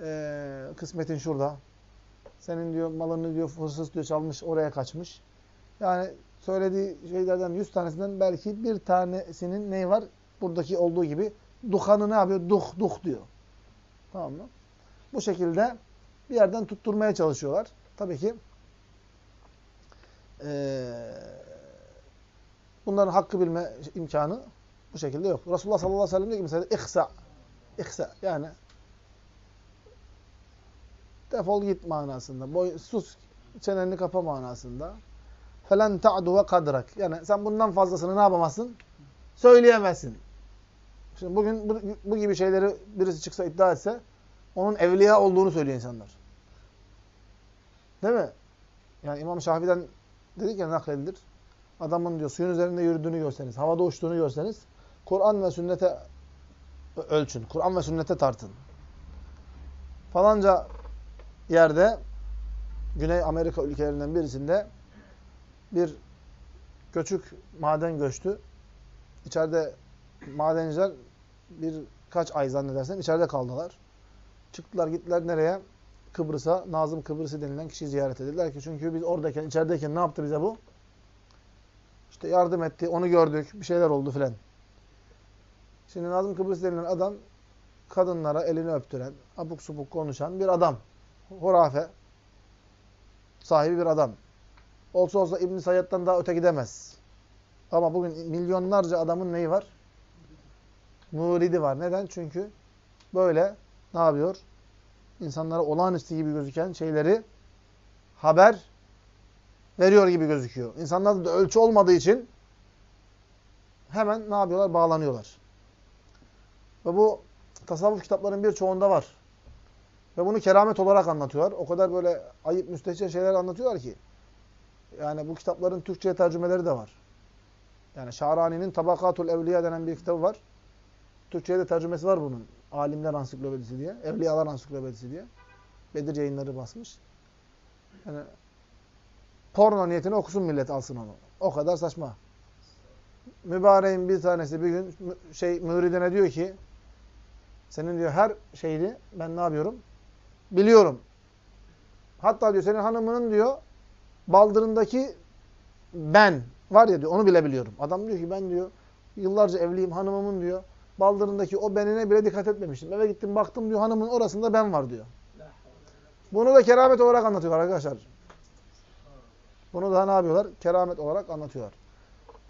e, kısmetin şurada. Senin diyor malını diyor hırsız diyor çalmış oraya kaçmış. Yani söylediği şeylerden 100 tanesinden belki bir tanesinin neyi var? Buradaki olduğu gibi duhanı ne yapıyor? Duh, duh diyor. Tamam mı? Bu şekilde bir yerden tutturmaya çalışıyorlar. Tabii ki ee, bunların hakkı bilme imkanı bu şekilde yok. Resulullah sallallahu aleyhi ve sellem diyor ki mesela ihsa, ihsa yani defol git manasında. Boy, sus, çeneni kapa manasında. Felen ta'du ve kadrak. Yani sen bundan fazlasını ne yapamazsın? Söyleyemezsin. Şimdi bugün bu, bu gibi şeyleri birisi çıksa iddia etse onun evliya olduğunu söylüyor insanlar. Değil mi? Yani İmam Şafii'den dedik ya nakledilir. Adamın diyor suyun üzerinde yürüdüğünü görseniz, havada uçtuğunu görseniz Kur'an ve sünnete ölçün. Kur'an ve sünnete tartın. Falanca yerde Güney Amerika ülkelerinden birisinde bir göçük maden göçtü. İçeride madenciler birkaç ay zannedersem içeride kaldılar. Çıktılar gittiler nereye? Kıbrıs'a, Nazım Kıbrıs'ı denilen kişiyi ziyaret edildiler ki çünkü biz oradayken, içerideyken ne yaptı bize bu? İşte yardım etti, onu gördük, bir şeyler oldu filan. Şimdi Nazım Kıbrıs denilen adam kadınlara elini öptüren, abuk subuk konuşan bir adam. Hurafe sahibi bir adam. Olsa olsa İbn Sayyad'dan daha öte gidemez. Ama bugün milyonlarca adamın neyi var? Muridi var. Neden? Çünkü böyle ne yapıyor? İnsanlara olağanüstü gibi gözüken şeyleri haber veriyor gibi gözüküyor. İnsanlarda da ölçü olmadığı için hemen ne yapıyorlar? Bağlanıyorlar. Ve bu tasavvuf kitaplarının birçoğunda var. Ve bunu keramet olarak anlatıyorlar. O kadar böyle ayıp müstehcen şeyler anlatıyorlar ki. Yani bu kitapların Türkçe'ye tercümeleri de var. Yani Şarani'nin Tabakatul Evliya denen bir kitabı var. Türkçe'ye de tercümesi var bunun. Alimler Ansiklopedisi diye. Evliyalar Ansiklopedisi diye. Bedir yayınları basmış. Yani porno niyetine okusun millet alsın onu. O kadar saçma. Mübareğin bir tanesi bir gün şey müridine diyor ki senin diyor her şeyini ben ne yapıyorum? Biliyorum. Hatta diyor senin hanımının diyor baldırındaki ben var ya diyor onu bile biliyorum. Adam diyor ki ben diyor yıllarca evliyim hanımımın diyor baldırındaki o benine bile dikkat etmemiştim. Eve gittim baktım diyor hanımın orasında ben var diyor. Bunu da keramet olarak anlatıyorlar arkadaşlar. Bunu da ne yapıyorlar? Keramet olarak anlatıyorlar.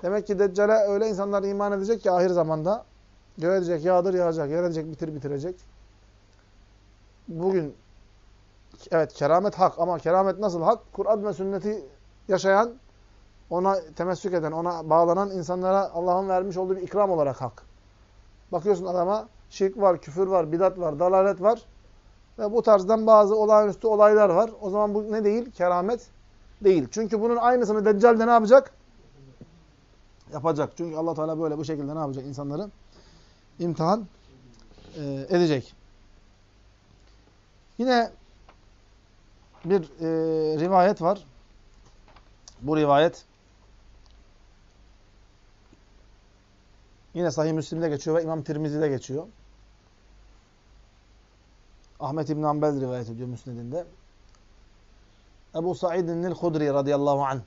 Demek ki Deccal'e öyle insanlar iman edecek ki ahir zamanda göğe edecek, yağdır yağacak, yer edecek, bitir bitirecek. Bugün evet keramet hak ama keramet nasıl hak? Kur'an ve sünneti yaşayan, ona temessük eden, ona bağlanan insanlara Allah'ın vermiş olduğu bir ikram olarak hak. Bakıyorsun adama şirk var, küfür var, bidat var, dalalet var. Ve bu tarzdan bazı olağanüstü olaylar var. O zaman bu ne değil? Keramet değil. Çünkü bunun aynısını Deccal de ne yapacak? Yapacak. Çünkü allah Teala böyle bu şekilde ne yapacak? insanları imtihan e, edecek. Yine bir e, rivayet var. Bu rivayet yine Sahih Müslim'de geçiyor ve İmam Tirmizi'de geçiyor. Ahmet İbn Hanbel rivayet ediyor Müsned'inde. Ebu Sa'id'in el-Hudri radıyallahu anh.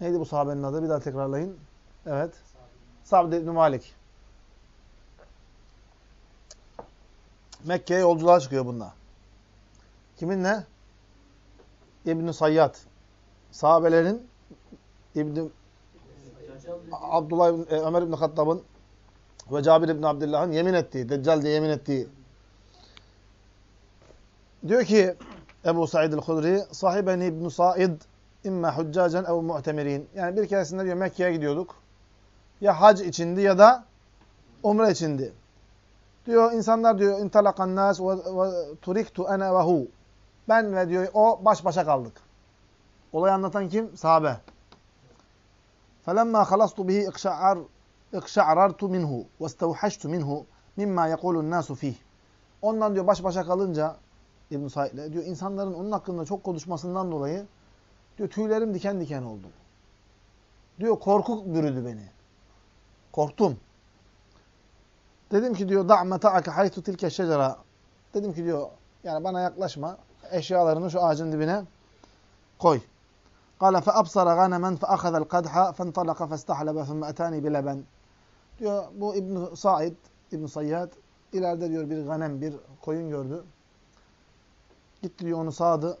Neydi bu sahabenin adı? Bir daha tekrarlayın. Evet. Sa'd ibn Malik. Mekke'ye yolculuğa çıkıyor bununla. Kiminle? İbn-i Sayyad. Sahabelerin İbn Abdullah ibn, e, Ömer ibn Hattab'ın ve Cabir ibn Abdullah'ın yemin ettiği, Deccal diye yemin ettiği. Diyor ki Ebu Said el-Hudri, sahibeni ibn Said imma huccacen ev mu'temirin. Yani bir keresinde diyor Mekke'ye gidiyorduk. Ya hac içindi ya da umre içindi. Diyor insanlar diyor intalakan nas ve, turiktu ene ve hu. Ben ve diyor o baş başa kaldık. Olayı anlatan kim? Sahabe. فَلَمَّا خَلَصْتُ بِهِ اِقْشَعَرَرْتُ مِنْهُ وَاسْتَوْحَشْتُ مِنْهُ مِمَّا يَقُولُ النَّاسُ ف۪يهِ Ondan diyor baş başa kalınca İbn-i Said'le diyor insanların onun hakkında çok konuşmasından dolayı diyor tüylerim diken diken oldu. Diyor korku bürüdü beni. Korktum. Dedim ki diyor da'me ta'ake haytu tilke şecera. Dedim ki diyor yani bana yaklaşma. Eşyalarını şu ağacın dibine koy. قال فأبصر غنما فأخذ القدح فانطلق فاستحلب ثم أتاني بلبن. Diyor bu İbn Said, İbn Sayyad ileride diyor bir ganem, bir koyun gördü. Gitti diyor onu sağdı.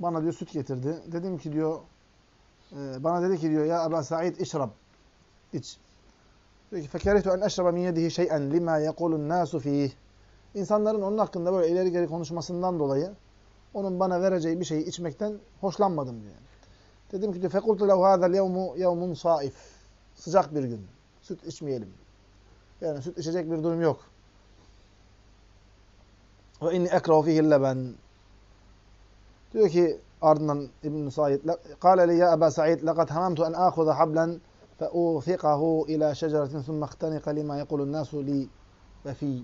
Bana diyor süt getirdi. Dedim ki diyor e, bana dedi ki diyor ya Ebu Said işrab. İç. Diyor ki fekerihtu en eşraba min yedihi şey'en lima yekulun nasu fih. İnsanların onun hakkında böyle ileri geri konuşmasından dolayı onun bana vereceği bir şeyi içmekten hoşlanmadım diyor. Dedim ki fekultu lehu hâzel yevmu yevmun saif. Sıcak bir gün. Süt içmeyelim. Yani süt içecek bir durum yok. Ve inni ekrahu leben. Diyor ki ardından İbn Said "Kâle li ya Eba Said lekad hamamtu en âkhuza hablen feûfiqahu ila şeceretin thumme ihtanika lima yekulun nasu li ve fi."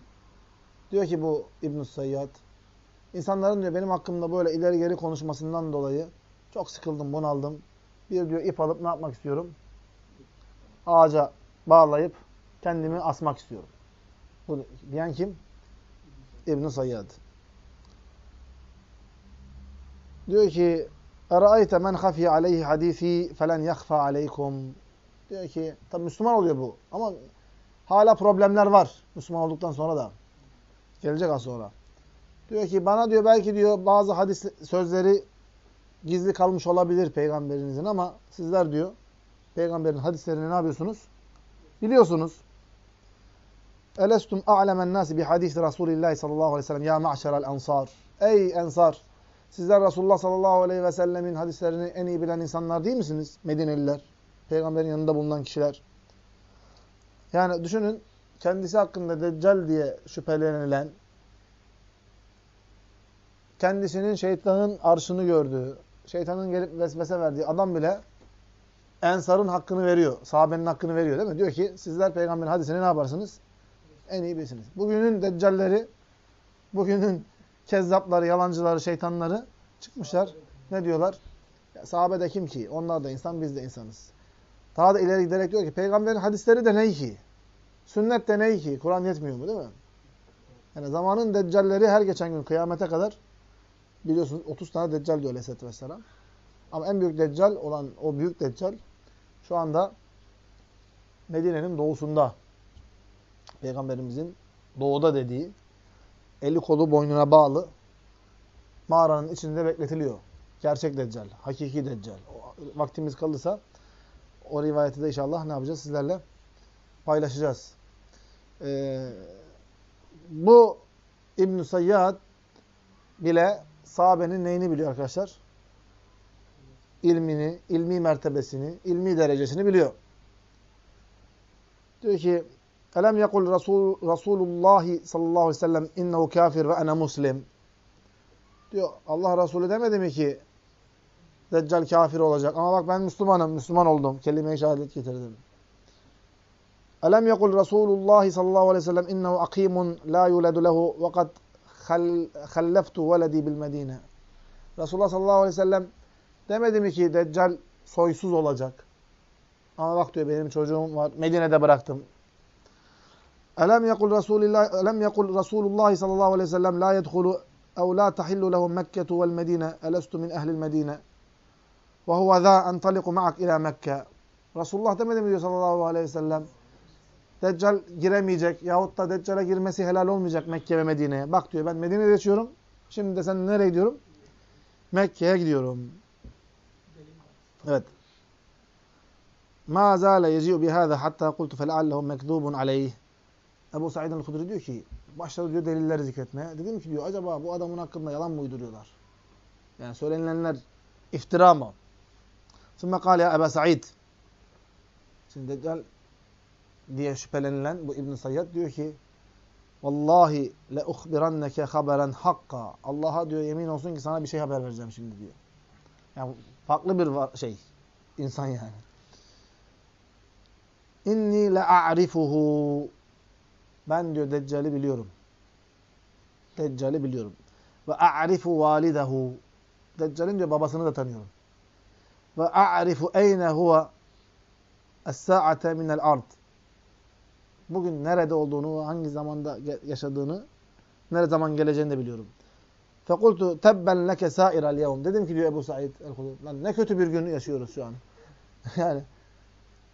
Diyor ki bu İbn Sayyad İnsanların diyor benim hakkımda böyle ileri geri konuşmasından dolayı çok sıkıldım, bunaldım. Bir diyor ip alıp ne yapmak istiyorum? Ağaca bağlayıp kendimi asmak istiyorum. Bu diyen kim? İbn-i Sayyad. Diyor ki اَرَأَيْتَ مَنْ خَفِيَ عَلَيْهِ حَد۪يث۪ي فَلَنْ يَخْفَى عَلَيْكُمْ Diyor ki, tabi Müslüman oluyor bu. Ama hala problemler var. Müslüman olduktan sonra da. Gelecek az sonra. Diyor ki bana diyor belki diyor bazı hadis sözleri gizli kalmış olabilir peygamberinizin ama sizler diyor peygamberin hadislerini ne yapıyorsunuz? Biliyorsunuz. Elestum a'lemen nasi bi hadisi Resulillah sallallahu aleyhi ve sellem ya ma'şerel ensar. Ey ensar! Sizler Resulullah sallallahu aleyhi ve sellemin hadislerini en iyi bilen insanlar değil misiniz? Medineliler. Peygamberin yanında bulunan kişiler. Yani düşünün kendisi hakkında Deccal diye şüphelenilen, kendisinin şeytanın arşını gördüğü, şeytanın gelip vesvese verdiği adam bile ensarın hakkını veriyor. Sahabenin hakkını veriyor değil mi? Diyor ki sizler peygamberin hadisini ne yaparsınız? En iyi bilirsiniz. Bugünün deccalleri, bugünün kezzapları, yalancıları, şeytanları çıkmışlar. Ne diyorlar? Ya, sahabe de kim ki? Onlar da insan, biz de insanız. Daha da ileri giderek diyor ki peygamberin hadisleri de ne ki? Sünnet de ne ki? Kur'an yetmiyor mu değil mi? Yani zamanın deccalleri her geçen gün kıyamete kadar biliyorsunuz 30 tane deccal diyor Aleyhisselatü Vesselam. Ama en büyük deccal olan o büyük deccal şu anda Medine'nin doğusunda. Peygamberimizin doğuda dediği eli kolu boynuna bağlı mağaranın içinde bekletiliyor. Gerçek deccal, hakiki deccal. Vaktimiz kalırsa o rivayeti de inşallah ne yapacağız sizlerle paylaşacağız. Ee, bu İbn-i Sayyad bile sahabenin neyini biliyor arkadaşlar? İlmini, ilmi mertebesini, ilmi derecesini biliyor. Diyor ki Elem yekul Resul, Resulullah sallallahu aleyhi ve sellem innehu kafir ve ene muslim. Diyor Allah Resulü demedi mi ki Deccal kafir olacak. Ama bak ben Müslümanım, Müslüman oldum. Kelime-i şehadet getirdim. ألم يقل رسول الله صلى الله عليه وسلم إنه أقيم لا يولد له وقد خلفت ولدي بالمدينة؟ رسول الله صلى الله عليه وسلم demedi mi ki Deccal soysuz olacak. Ama bak diyor benim çocuğum var Medine'de bıraktım. ألم يقل رسول الله ألم يقل رسول الله صلى الله عليه وسلم لا يدخل أو لا تحل له مكة والمدينة؟ ألست من أهل المدينة. وهو ذا أنطلق معك إلى مكة. رسول الله demedi diyor صلى الله عليه وسلم؟ Deccal giremeyecek yahut da Deccal'e girmesi helal olmayacak Mekke ve Medine'ye. Bak diyor ben Medine'de yaşıyorum. Şimdi de sen nereye gidiyorum? Mekke'ye gidiyorum. Evet. ma zâle yeci'u bihâzâ hattâ kultu feleallehu mekzûbun aleyh. Ebu Said el-Hudri diyor ki, başladı diyor deliller zikretmeye. Dedim ki diyor, acaba bu adamın hakkında yalan mı uyduruyorlar? Yani söylenilenler iftira mı? Sümme kâle ya Ebu Said. Şimdi Deccal diye şüphelenilen bu İbn Sayyad diyor ki Vallahi le uhbiranneke haberen hakka. Allah'a diyor yemin olsun ki sana bir şey haber vereceğim şimdi diyor. Yani farklı bir şey insan yani. İnni le a'rifuhu. Ben diyor Deccal'i biliyorum. Deccal'i biliyorum. Ve a'rifu validehu. Deccal'in diyor babasını da tanıyorum. Ve a'rifu eyne huve es-sa'ate minel ard. Bugün nerede olduğunu, hangi zamanda yaşadığını, ne zaman geleceğini de biliyorum. Fekultu tebben leke sairel yevm. Dedim ki diyor Ebu Said el-Hudud. Lan ne kötü bir gün yaşıyoruz şu an. yani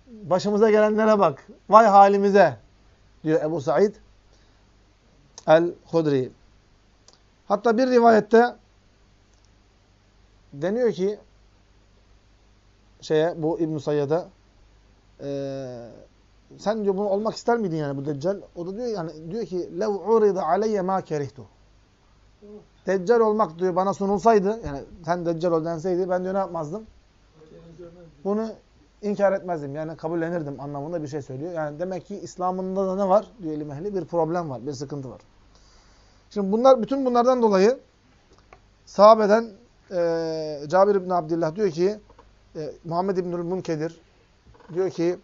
başımıza gelenlere bak. Vay halimize diyor Ebu Said el-Hudri. Hatta bir rivayette deniyor ki şeye bu İbn Sayyad'a e, sen diyor bunu olmak ister miydin yani bu deccal? O da diyor yani diyor ki lev urida aleyye ma kerihtu. Deccal olmak diyor bana sunulsaydı yani sen deccal ol denseydi ben diyor ne yapmazdım? Bunu inkar etmezdim. Yani kabullenirdim anlamında bir şey söylüyor. Yani demek ki İslam'ında da ne var? Diyor ilim ehli bir problem var, bir sıkıntı var. Şimdi bunlar bütün bunlardan dolayı sahabeden e, Cabir İbni Abdillah diyor ki e, Muhammed İbnül Munkedir diyor ki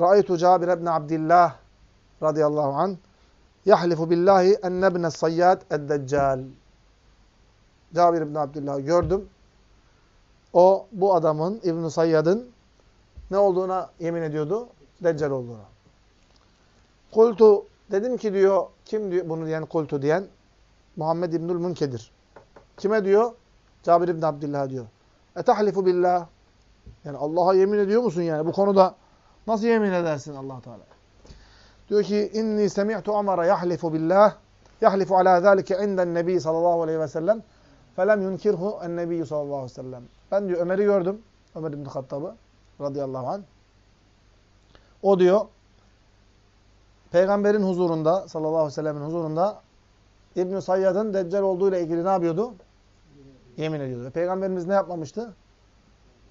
Ra'aytu Cabir ibn Abdullah radıyallahu an yahlifu billahi enne ibne sayyad ed-deccal. Cabir ibn Abdullah gördüm. O bu adamın İbn Sayyad'ın ne olduğuna yemin ediyordu? Deccal olduğuna. Kultu dedim ki diyor kim diyor bunu diyen kultu diyen Muhammed İbnül Munkedir. Kime diyor? Cabir ibn Abdullah diyor. Etahlifu billah. Yani Allah'a yemin ediyor musun yani bu konuda Nasıl yemin edersin allah Teala? Diyor ki inni semi'tu Ömer'e yahlifu billah yahlifu ala zalike inden nebi sallallahu aleyhi ve sellem felem yunkirhu en nebi sallallahu aleyhi ve sellem. Ben diyor Ömer'i gördüm. Ömer ibn Hattab'ı radıyallahu anh. O diyor peygamberin huzurunda sallallahu aleyhi ve sellemin huzurunda İbn Sayyad'ın deccal olduğu ile ilgili ne yapıyordu? Yemin ediyordu. Peygamberimiz ne yapmamıştı?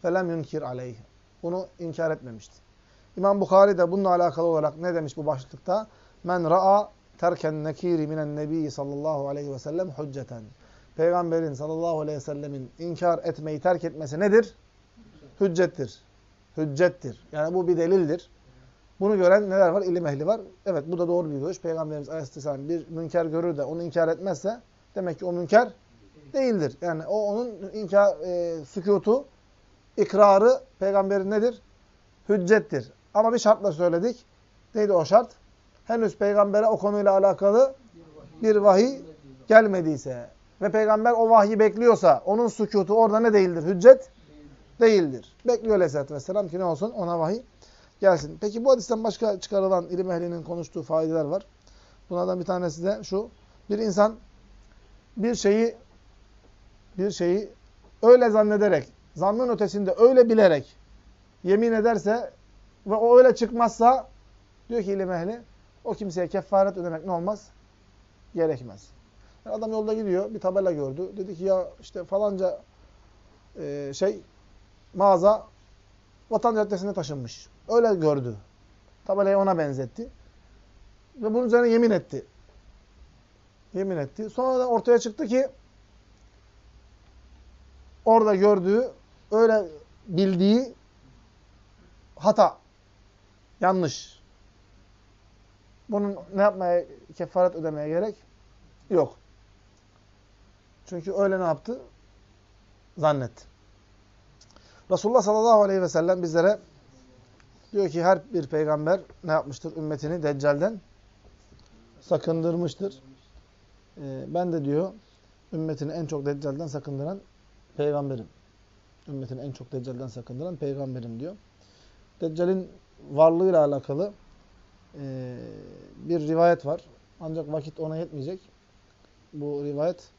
Felem yunkir aleyh. Bunu inkar etmemişti. İmam Bukhari de bununla alakalı olarak ne demiş bu başlıkta? Men ra'a terken nekiri minen nebi sallallahu aleyhi ve sellem hücceten. Peygamberin sallallahu aleyhi ve sellemin inkar etmeyi terk etmesi nedir? Hüccettir. Hüccettir. Yani bu bir delildir. Bunu gören neler var? İlim ehli var. Evet bu da doğru bir görüş. Peygamberimiz aleyhisselam bir münker görür de onu inkar etmezse demek ki o münker değildir. Yani o onun inkar, e, sükutu, ikrarı peygamberin nedir? Hüccettir. Ama bir şartla söyledik. Neydi o şart? Henüz peygambere o konuyla alakalı bir vahiy gelmediyse ve peygamber o vahyi bekliyorsa onun sükutu orada ne değildir? Hüccet değildir. Bekliyor aleyhissalatü vesselam ki ne olsun? Ona vahiy gelsin. Peki bu hadisten başka çıkarılan ilim ehlinin konuştuğu faydeler var. Bunlardan bir tanesi de şu. Bir insan bir şeyi bir şeyi öyle zannederek, zannın ötesinde öyle bilerek yemin ederse ve o öyle çıkmazsa diyor ki ilim ehli o kimseye kefaret ödemek ne olmaz? Gerekmez. Yani adam yolda gidiyor bir tabela gördü. Dedi ki ya işte falanca e, şey mağaza Vatan Caddesi'ne taşınmış. Öyle gördü. Tabelayı ona benzetti. Ve bunun üzerine yemin etti. Yemin etti. Sonra da ortaya çıktı ki orada gördüğü, öyle bildiği hata. Yanlış. Bunun ne yapmaya, kefaret ödemeye gerek yok. Çünkü öyle ne yaptı? Zannetti. Resulullah sallallahu aleyhi ve sellem bizlere diyor ki her bir peygamber ne yapmıştır? Ümmetini Deccal'den sakındırmıştır. Ee, ben de diyor ümmetini en çok Deccal'den sakındıran peygamberim. Ümmetini en çok Deccal'den sakındıran peygamberim diyor. Deccal'in varlığıyla alakalı e, bir rivayet var. Ancak vakit ona yetmeyecek. Bu rivayet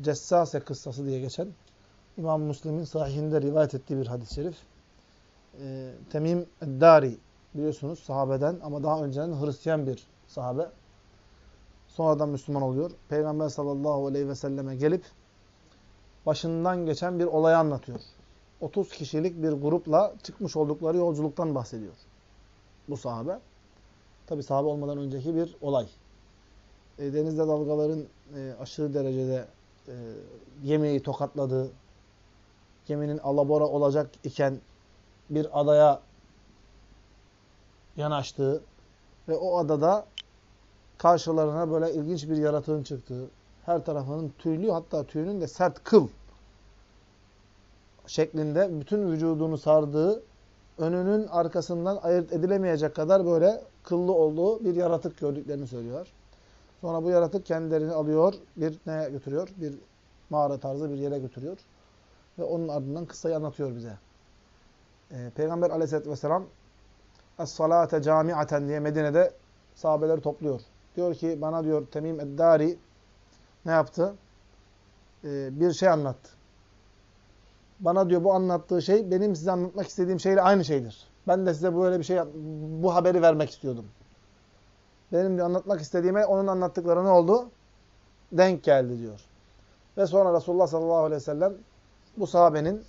Cessase kıssası diye geçen İmam Müslim'in sahihinde rivayet ettiği bir hadis-i şerif. E, Temim Eddari biliyorsunuz sahabeden ama daha önceden Hristiyan bir sahabe. Sonradan Müslüman oluyor. Peygamber sallallahu aleyhi ve selleme gelip başından geçen bir olayı anlatıyor. 30 kişilik bir grupla çıkmış oldukları yolculuktan bahsediyor. Bu sahabe. Tabi sahabe olmadan önceki bir olay. E, denizde dalgaların e, aşırı derecede e, gemiyi tokatladığı, geminin alabora olacak iken bir adaya yanaştığı ve o adada karşılarına böyle ilginç bir yaratığın çıktığı, her tarafının tüylü hatta tüyünün de sert kıl şeklinde bütün vücudunu sardığı, önünün arkasından ayırt edilemeyecek kadar böyle kıllı olduğu bir yaratık gördüklerini söylüyorlar. Sonra bu yaratık kendilerini alıyor, bir neye götürüyor? Bir mağara tarzı bir yere götürüyor. Ve onun ardından kıssayı anlatıyor bize. Ee, Peygamber aleyhissalatü vesselam Es-salate camiaten diye Medine'de sahabeleri topluyor. Diyor ki bana diyor Temim Eddari ne yaptı? Ee, bir şey anlattı. Bana diyor bu anlattığı şey benim size anlatmak istediğim şeyle aynı şeydir. Ben de size böyle bir şey bu haberi vermek istiyordum. Benim diyor anlatmak istediğime onun anlattıkları ne oldu? Denk geldi diyor. Ve sonra Resulullah sallallahu aleyhi ve sellem bu sahabenin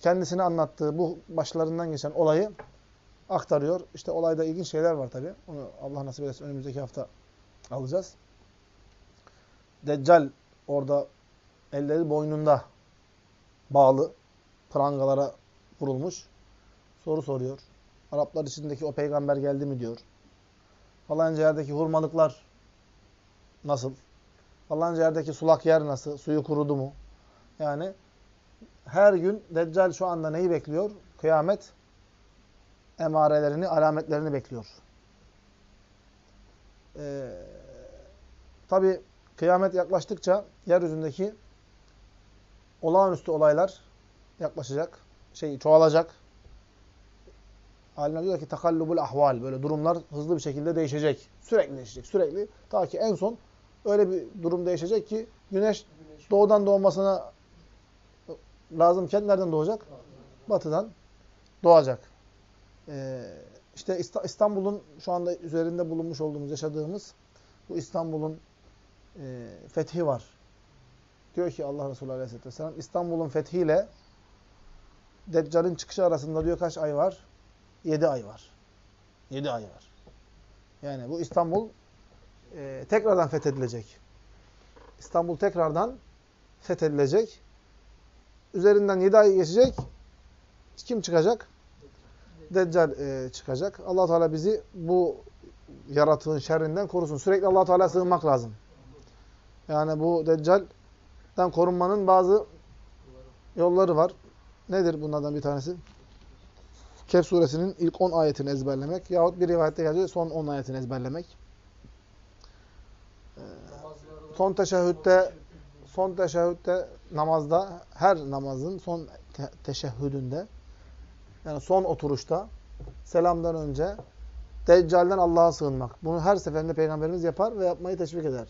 kendisine anlattığı bu başlarından geçen olayı aktarıyor. İşte olayda ilginç şeyler var tabi. Onu Allah nasip ederse önümüzdeki hafta alacağız. Deccal orada elleri boynunda bağlı prangalara vurulmuş. Soru soruyor. Araplar içindeki o peygamber geldi mi diyor. Falanca yerdeki hurmalıklar nasıl? Falanca yerdeki sulak yer nasıl? Suyu kurudu mu? Yani her gün Deccal şu anda neyi bekliyor? Kıyamet emarelerini, alametlerini bekliyor. Ee, Tabi kıyamet yaklaştıkça yeryüzündeki olağanüstü olaylar yaklaşacak, şey çoğalacak. Alimler diyor ki takallubul ahval, böyle durumlar hızlı bir şekilde değişecek. Sürekli değişecek, sürekli. Ta ki en son öyle bir durum değişecek ki güneş doğudan doğmasına lazımken nereden doğacak? Batıdan doğacak. Ee, işte İstanbul'un şu anda üzerinde bulunmuş olduğumuz, yaşadığımız bu İstanbul'un e, fethi var. Diyor ki Allah Resulü Aleyhisselatü Vesselam, İstanbul'un fethiyle Deccal'in çıkışı arasında diyor kaç ay var? Yedi ay var. Yedi ay var. Yani bu İstanbul e, tekrardan fethedilecek. İstanbul tekrardan fethedilecek. Üzerinden yedi ay geçecek. Kim çıkacak? Deccal e, çıkacak. allah Teala bizi bu yaratığın şerrinden korusun. Sürekli allah Teala sığınmak lazım. Yani bu Deccal'den korunmanın bazı yolları var. Nedir bunlardan bir tanesi? Kehf suresinin ilk 10 ayetini ezberlemek yahut bir rivayette geldiği son 10 ayetini ezberlemek. Ee, son teşehhütte son teşehhütte namazda her namazın son te teşehhüdünde yani son oturuşta selamdan önce Deccal'den Allah'a sığınmak. Bunu her seferinde Peygamberimiz yapar ve yapmayı teşvik eder.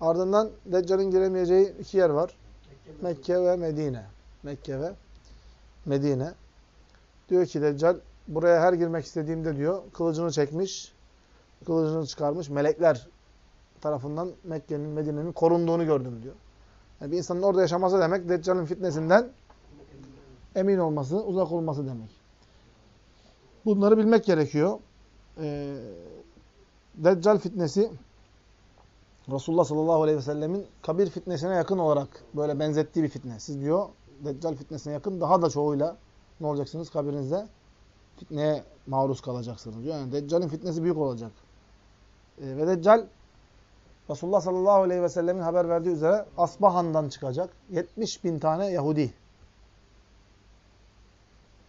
Ardından Deccal'in giremeyeceği iki yer var. Mekke ve Medine. Mekke ve Medine. Diyor ki Deccal buraya her girmek istediğimde diyor kılıcını çekmiş, kılıcını çıkarmış melekler tarafından Mekke'nin, Medine'nin korunduğunu gördüm diyor. Yani bir insanın orada yaşaması demek Deccal'in fitnesinden emin olması, uzak olması demek. Bunları bilmek gerekiyor. Ee, Deccal fitnesi Resulullah sallallahu aleyhi ve sellemin kabir fitnesine yakın olarak böyle benzettiği bir fitne. Siz diyor Deccal fitnesine yakın daha da çoğuyla ne olacaksınız kabirinizde? Fitneye maruz kalacaksınız diyor. Yani Deccal'in fitnesi büyük olacak. Ee, ve Deccal Resulullah sallallahu aleyhi ve sellemin haber verdiği üzere Asbahan'dan çıkacak. 70 bin tane Yahudi.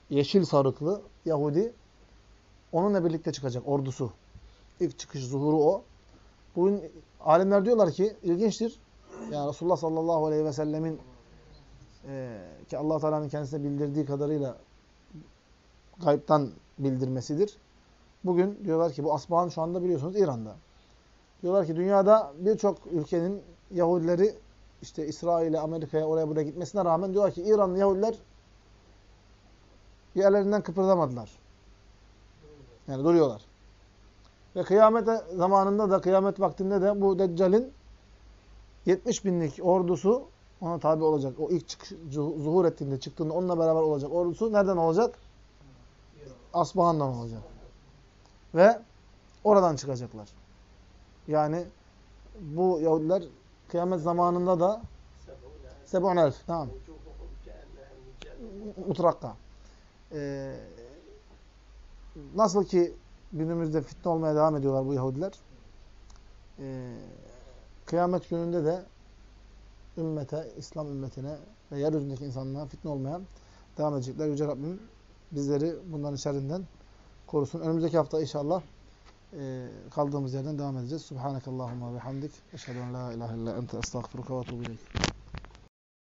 Yeşil sarıklı Yahudi. Onunla birlikte çıkacak ordusu. İlk çıkış zuhuru o. Bugün alimler diyorlar ki ilginçtir. Yani Resulullah sallallahu aleyhi ve sellemin e, ki allah Teala'nın kendisine bildirdiği kadarıyla gayiptan bildirmesidir. Bugün diyorlar ki bu Asbahan şu anda biliyorsunuz İran'da. Diyorlar ki dünyada birçok ülkenin Yahudileri işte İsrail'e, Amerika'ya, oraya buraya gitmesine rağmen diyorlar ki İranlı Yahudiler Yerlerinden kıpırdamadılar. Yani duruyorlar. Ve kıyamet zamanında da, kıyamet vaktinde de bu Deccal'in 70 binlik ordusu ona tabi olacak. O ilk çıkış, zuhur ettiğinde, çıktığında onunla beraber olacak ordusu nereden olacak? Asbahan'dan olacak. Ve oradan çıkacaklar. Yani bu Yahudiler kıyamet zamanında da Sebun elf. Tamam. Mutrakka. Ee, nasıl ki günümüzde fitne olmaya devam ediyorlar bu Yahudiler. Ee, kıyamet gününde de ümmete, İslam ümmetine ve yeryüzündeki insanlığa fitne olmaya devam edecekler. Yüce Rabbim bizleri bunların şerrinden korusun. Önümüzdeki hafta inşallah e, kaldığımız yerden devam edeceğiz. Subhanakallahumma ve hamdik. Eşhedü en la ilahe illa ente estağfiruka ve etûbü.